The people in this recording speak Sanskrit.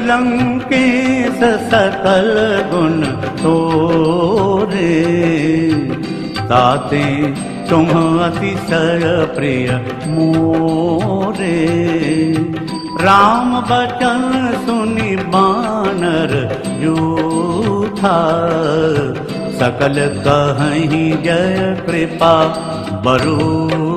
कलङ्केश सकल गुण तोरे। ताते तुम अतिशय प्रिय मोरे। राम बचन सुनि बानर जूठा सकल कहीं जय कृपा बरू।